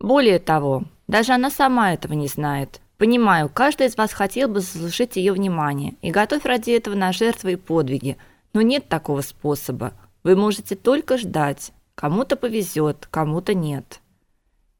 Более того, даже она сама этого не знает. Понимаю, каждый из вас хотел бы заслужить ее внимание и готов ради этого на жертвы и подвиги, но нет такого способа. Вы можете только ждать. Кому-то повезет, кому-то нет.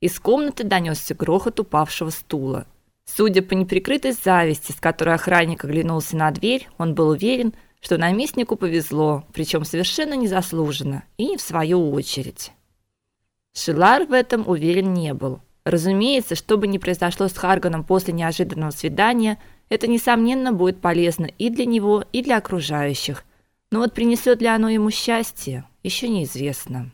Из комнаты донесся грохот упавшего стула. Судя по неприкрытой зависти, с которой охранник оглянулся на дверь, он был уверен, что наместнику повезло, причем совершенно незаслуженно, и не в свою очередь. Шилар в этом уверен не был. Разумеется, что бы ни произошло с Харганом после неожиданного свидания, это несомненно будет полезно и для него, и для окружающих. Но вот принесет ли оно ему счастье, еще неизвестно.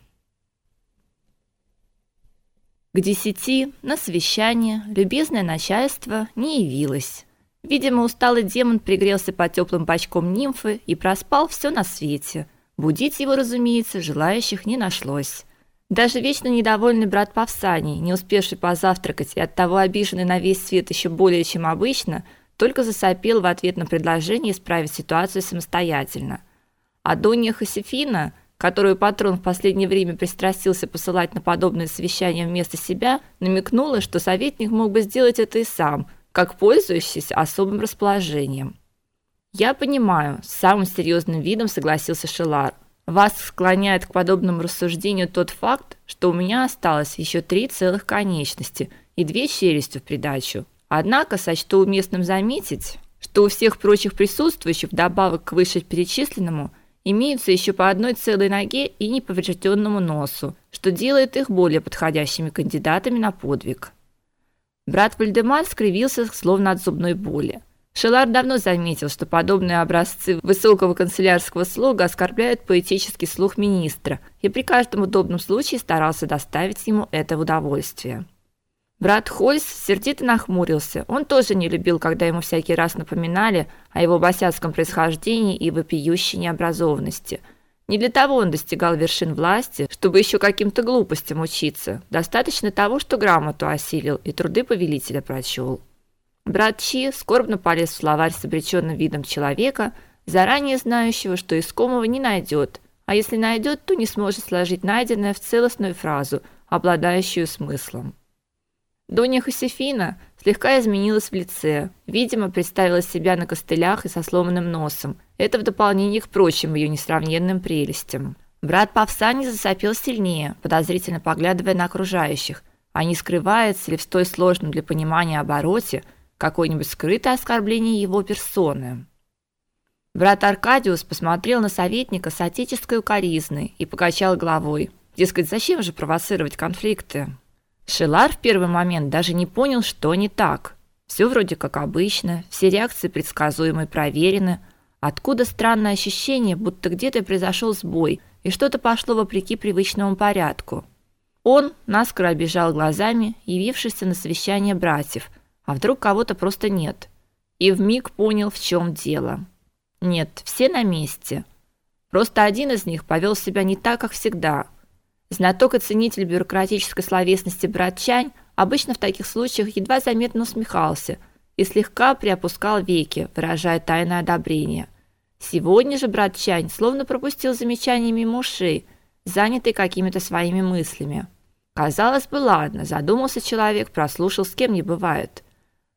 К десяти на совещание любезное начальство не явилось. Видимо, усталый демон пригрелся под теплым бочком нимфы и проспал все на свете. Будить его, разумеется, желающих не нашлось. Даже вечно недовольный брат Павсаний, не успевший позавтракать и оттого обиженный на весь свет еще более, чем обычно, только засопел в ответ на предложение исправить ситуацию самостоятельно. А Донья Хосефина, которую патрон в последнее время пристрастился посылать на подобные совещания вместо себя, намекнула, что советник мог бы сделать это и сам, как пользующийся особым расположением. «Я понимаю», – с самым серьезным видом согласился Шелар – вас склоняет к подобному рассуждению тот факт, что у меня осталось еще три целых конечности и две челюсти в придачу. Однако сочту уместным заметить, что у всех прочих присутствующих вдобавок к вышеперечисленному имеются еще по одной целой ноге и неповрежденному носу, что делает их более подходящими кандидатами на подвиг. Брат Вальдемар скривился, словно от зубной боли. Шелар давно заметил, что подобные образцы высокого канцелярского слога оскорбляют поэтический слух министра, и при каждом удобном случае старался доставить ему это удовольствие. Брат Хольс сердито нахмурился. Он тоже не любил, когда ему всякий раз напоминали о его босяцком происхождении и вопиющей необразованности. Не для того он достигал вершин власти, чтобы еще каким-то глупостям учиться. Достаточно того, что грамоту осилил и труды повелителя прочел. Брат Чи скорбно полез в словарь с обреченным видом человека, заранее знающего, что искомого не найдет, а если найдет, то не сможет сложить найденное в целостную фразу, обладающую смыслом. Донья Хосефина слегка изменилась в лице, видимо, представила себя на костылях и со сломанным носом. Это в дополнение к прочим ее несравненным прелестям. Брат Павсани засопел сильнее, подозрительно поглядывая на окружающих, а не скрывается ли в столь сложном для понимания обороте, какое-нибудь скрытое оскорбление его персоны. Брат Аркадиус посмотрел на советника с отеческой укоризной и покачал головой. Дескать, зачем же провоцировать конфликты? Шелар в первый момент даже не понял, что не так. Все вроде как обычно, все реакции предсказуемы и проверены. Откуда странное ощущение, будто где-то произошел сбой, и что-то пошло вопреки привычному порядку. Он наскоро обежал глазами явившихся на совещание братьев, а вдруг кого-то просто нет? И вмиг понял, в чем дело. Нет, все на месте. Просто один из них повел себя не так, как всегда. Знаток и ценитель бюрократической словесности брат Чань обычно в таких случаях едва заметно усмехался и слегка приопускал веки, выражая тайное одобрение. Сегодня же брат Чань словно пропустил замечание мимо ушей, занятый какими-то своими мыслями. Казалось бы, ладно, задумался человек, прослушал, с кем не бывает.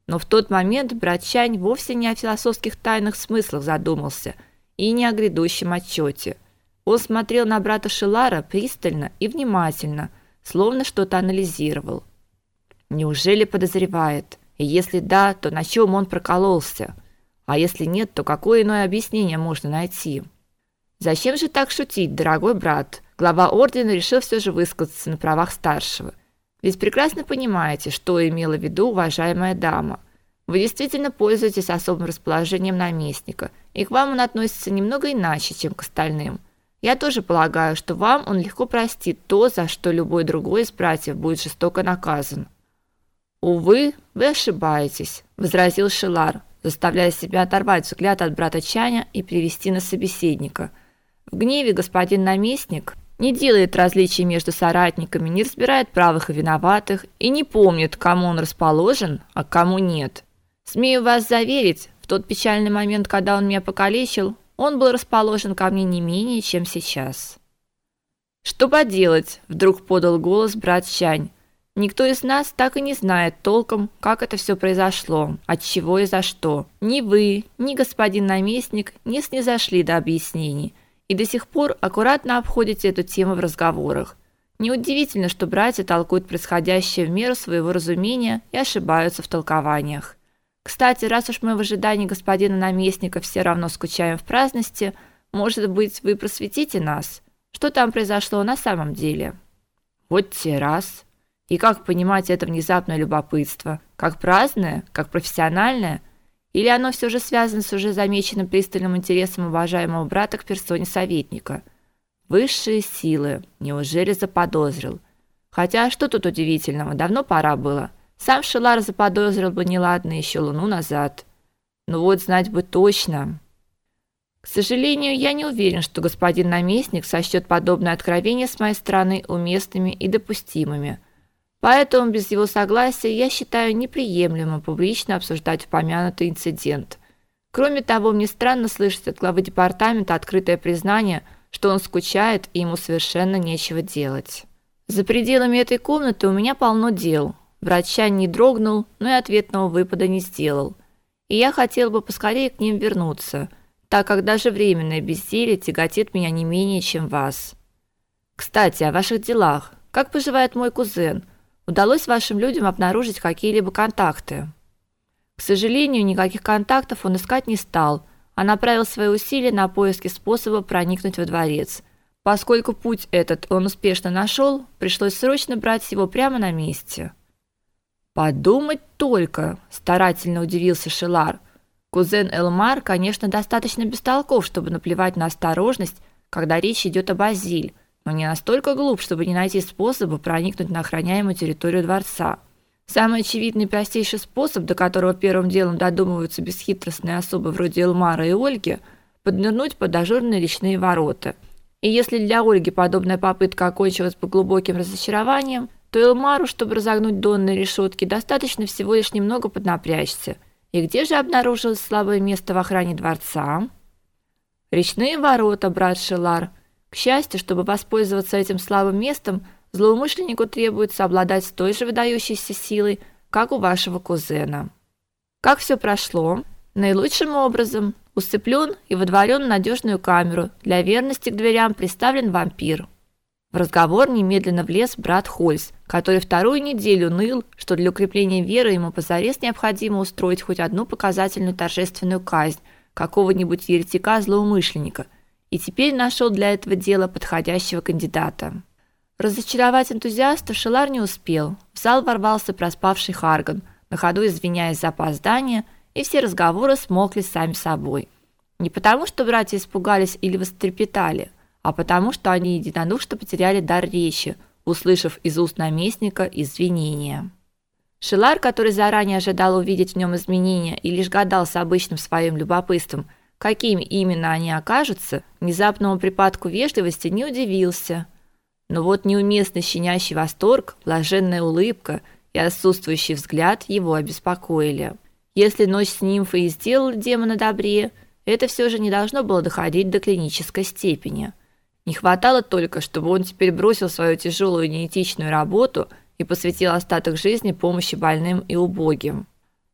Но в тот момент брат Чань вовсе не о философских тайных смыслах задумался и не о грядущем отчете. Он смотрел на брата Шилара пристально и внимательно, словно что-то анализировал. Неужели подозревает? И если да, то на чем он прокололся? А если нет, то какое иное объяснение можно найти? Зачем же так шутить, дорогой брат? Глава ордена решил все же высказаться на правах старшего. Ведь прекрасно понимаете, что имела в виду уважаемая дама. Вы действительно пользуетесь особым расположением наместника, и к вам он относится немного иначе, чем к остальным. Я тоже полагаю, что вам он легко простит то, за что любой другой из братьев будет жестоко наказан. Увы, вы ошибаетесь, возразил Шилар, заставляя себя оторвать взгляд от брата Чаня и перевести на собеседника. В гневе господин наместник не делает различий между соратниками, не разбирает правых и виноватых и не помнит, кому он расположен, а кому нет. Смею вас заверить, в тот печальный момент, когда он меня покалечил, он был расположен ко мне не менее, чем сейчас. Что поделать, вдруг подал голос брат Чань. Никто из нас так и не знает толком, как это все произошло, от чего и за что. Ни вы, ни господин наместник не снизошли до объяснений и до сих пор аккуратно обходите эту тему в разговорах. Неудивительно, что братья толкуют происходящее в меру своего разумения и ошибаются в толкованиях. Кстати, раз уж мы в ожидании господина наместника все равно скучаем в праздности, может быть, вы просветите нас, что там произошло на самом деле? Вот те раз. И как понимать это внезапное любопытство? Как праздное, как профессиональное, или оно все же связано с уже замеченным пристальным интересом уважаемого брата к персоне советника? Высшие силы, неужели заподозрил? Хотя что тут удивительного, давно пора было. Сам Шелар заподозрил бы неладное еще луну назад. Ну вот знать бы точно. К сожалению, я не уверен, что господин наместник сочтет подобное откровение с моей стороны уместными и допустимыми. Поэтому без его согласия я считаю неприемлемым публично обсуждать упомянутый инцидент. Кроме того, мне странно слышать от главы департамента открытое признание, что он скучает и ему совершенно нечего делать. За пределами этой комнаты у меня полно дел. Врача не дрогнул, но и ответного выпада не сделал. И я хотел бы поскорее к ним вернуться, так как даже временное безделье тяготит меня не менее, чем вас. Кстати, о ваших делах. Как поживает мой кузен? Удалось вашим людям обнаружить какие-либо контакты? К сожалению, никаких контактов он искать не стал, а направил свои усилия на поиски способа проникнуть во дворец. Поскольку путь этот он успешно нашел, пришлось срочно брать его прямо на месте. Подумать только, старательно удивился Шелар. Кузен Элмар, конечно, достаточно бестолков, чтобы наплевать на осторожность, когда речь идет об Азиль, но не настолько глуп, чтобы не найти способа проникнуть на охраняемую территорию дворца. Самый очевидный и простейший способ, до которого первым делом додумываются бесхитростные особы вроде Элмара и Ольги, поднырнуть под дежурные речные ворота. И если для Ольги подобная попытка окончилась бы глубоким разочарованием, то Элмару, чтобы разогнуть донные решетки, достаточно всего лишь немного поднапрячься. И где же обнаружилось слабое место в охране дворца? Речные ворота, брат Шелар – к счастью, чтобы воспользоваться этим слабым местом, злоумышленнику требуется обладать той же выдающейся силой, как у вашего кузена. Как все прошло? Наилучшим образом. Усыплен и водворен в надежную камеру. Для верности к дверям приставлен вампир. В разговор немедленно влез брат Хольс, который вторую неделю ныл, что для укрепления веры ему позарез необходимо устроить хоть одну показательную торжественную казнь какого-нибудь еретика-злоумышленника – и теперь нашел для этого дела подходящего кандидата. Разочаровать энтузиаста Шелар не успел. В зал ворвался проспавший Харган, на ходу извиняясь за опоздание, и все разговоры смолкли сами собой. Не потому, что братья испугались или вострепетали, а потому, что они единодушно потеряли дар речи, услышав из уст наместника извинения. Шелар, который заранее ожидал увидеть в нем изменения и лишь гадал с обычным своим любопытством – Какими именно они окажутся, внезапному припадку вежливости не удивился. Но вот неуместный щенящий восторг, блаженная улыбка и отсутствующий взгляд его обеспокоили. Если ночь с нимфой и сделала демона добрее, это все же не должно было доходить до клинической степени. Не хватало только, чтобы он теперь бросил свою тяжелую неэтичную работу и посвятил остаток жизни помощи больным и убогим.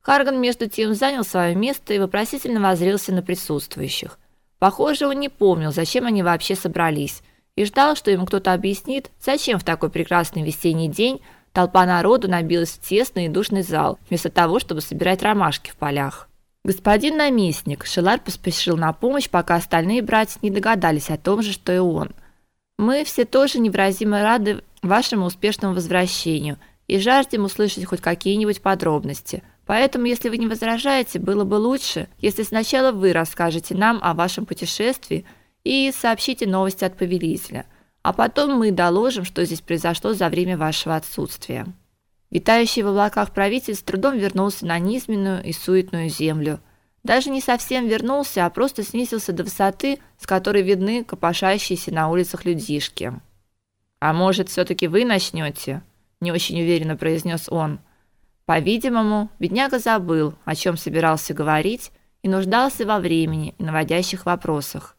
Харган между тем занял свое место и вопросительно воззрился на присутствующих. Похоже, он не помнил, зачем они вообще собрались, и ждал, что ему кто-то объяснит, зачем в такой прекрасный весенний день толпа народу набилась в тесный и душный зал, вместо того, чтобы собирать ромашки в полях. Господин наместник, Шелар поспешил на помощь, пока остальные братья не догадались о том же, что и он. Мы все тоже невыразимо рады вашему успешному возвращению и жаждем услышать хоть какие-нибудь подробности – Поэтому, если вы не возражаете, было бы лучше, если сначала вы расскажете нам о вашем путешествии и сообщите новости от повелителя, а потом мы доложим, что здесь произошло за время вашего отсутствия. Витающий в облаках правитель с трудом вернулся на низменную и суетную землю. Даже не совсем вернулся, а просто снизился до высоты, с которой видны копошащиеся на улицах людишки. А может, все таки вы начнете? не очень уверенно произнес он. По-видимому, бедняга забыл, о чем собирался говорить, и нуждался во времени и наводящих вопросах.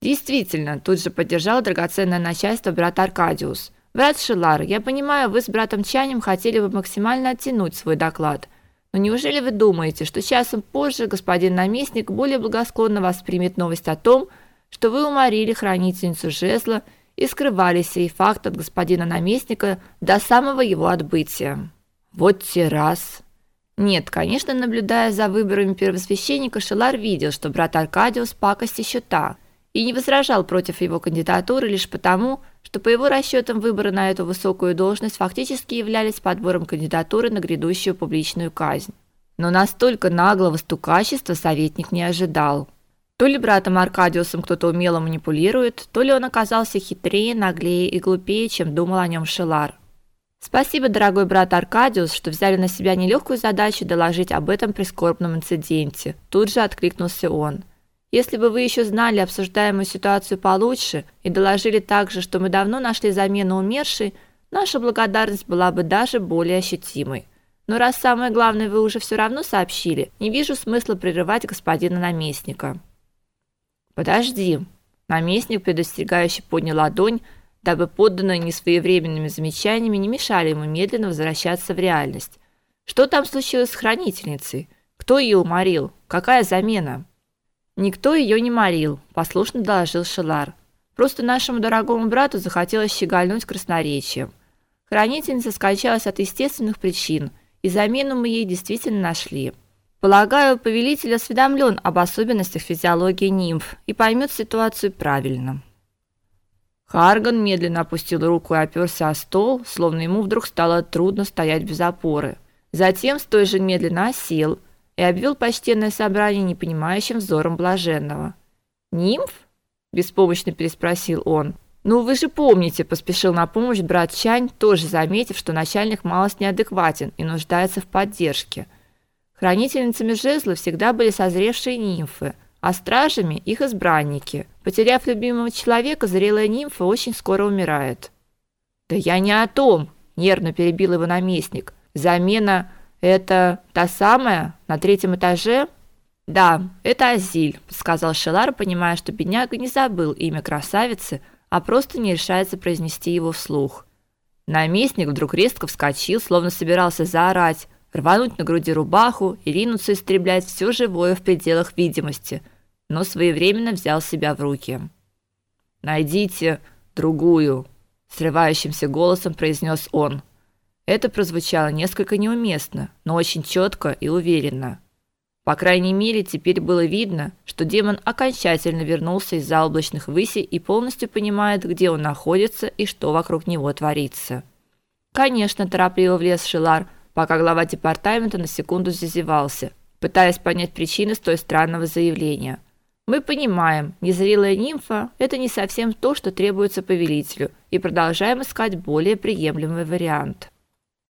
Действительно, тут же поддержал драгоценное начальство брат Аркадиус. Брат Шилар, я понимаю, вы с братом Чанем хотели бы максимально оттянуть свой доклад. Но неужели вы думаете, что часом позже господин наместник более благосклонно воспримет новость о том, что вы уморили хранительницу жезла и скрывали сей факт от господина наместника до самого его отбытия? Вот те раз. Нет, конечно, наблюдая за выборами первосвященника, Шелар видел, что брат Аркадиус пакость еще та, и не возражал против его кандидатуры лишь потому, что по его расчетам выборы на эту высокую должность фактически являлись подбором кандидатуры на грядущую публичную казнь. Но настолько наглого стукачества советник не ожидал. То ли братом Аркадиусом кто-то умело манипулирует, то ли он оказался хитрее, наглее и глупее, чем думал о нем Шелар. Спасибо, дорогой брат Аркадиус, что взяли на себя нелегкую задачу доложить об этом прискорбном инциденте. Тут же откликнулся он. Если бы вы еще знали обсуждаемую ситуацию получше и доложили также, что мы давно нашли замену умершей, наша благодарность была бы даже более ощутимой. Но раз самое главное вы уже все равно сообщили, не вижу смысла прерывать господина наместника. Подожди. Наместник предостерегающе поднял ладонь, дабы подданные несвоевременными замечаниями не мешали ему медленно возвращаться в реальность. Что там случилось с хранительницей? Кто ее уморил? Какая замена? Никто ее не морил, послушно доложил Шелар. Просто нашему дорогому брату захотелось щегольнуть красноречием. Хранительница скончалась от естественных причин, и замену мы ей действительно нашли. Полагаю, повелитель осведомлен об особенностях физиологии нимф и поймет ситуацию правильно. Харган медленно опустил руку и оперся о стол, словно ему вдруг стало трудно стоять без опоры. Затем столь же медленно сел и обвел почтенное собрание непонимающим взором блаженного. «Нимф?» – беспомощно переспросил он. «Ну, вы же помните», – поспешил на помощь брат Чань, тоже заметив, что начальник малость неадекватен и нуждается в поддержке. Хранительницами жезла всегда были созревшие нимфы – а стражами их избранники. Потеряв любимого человека, зрелая нимфа очень скоро умирает. Да я не о том, нервно перебил его наместник. Замена это та самая на третьем этаже? Да, это Азиль, сказал Шелар, понимая, что бедняга не забыл имя красавицы, а просто не решается произнести его вслух. Наместник вдруг резко вскочил, словно собирался заорать: рвануть на груди рубаху и ринуться истреблять все живое в пределах видимости, но своевременно взял себя в руки. Найдите другую, срывающимся голосом произнес он. Это прозвучало несколько неуместно, но очень четко и уверенно. По крайней мере, теперь было видно, что демон окончательно вернулся из заоблачных высей и полностью понимает, где он находится и что вокруг него творится. Конечно, торопливо влез Шилар, пока глава департамента на секунду зазевался, пытаясь понять причины столь странного заявления. Мы понимаем, незрелая нимфа это не совсем то, что требуется повелителю, и продолжаем искать более приемлемый вариант.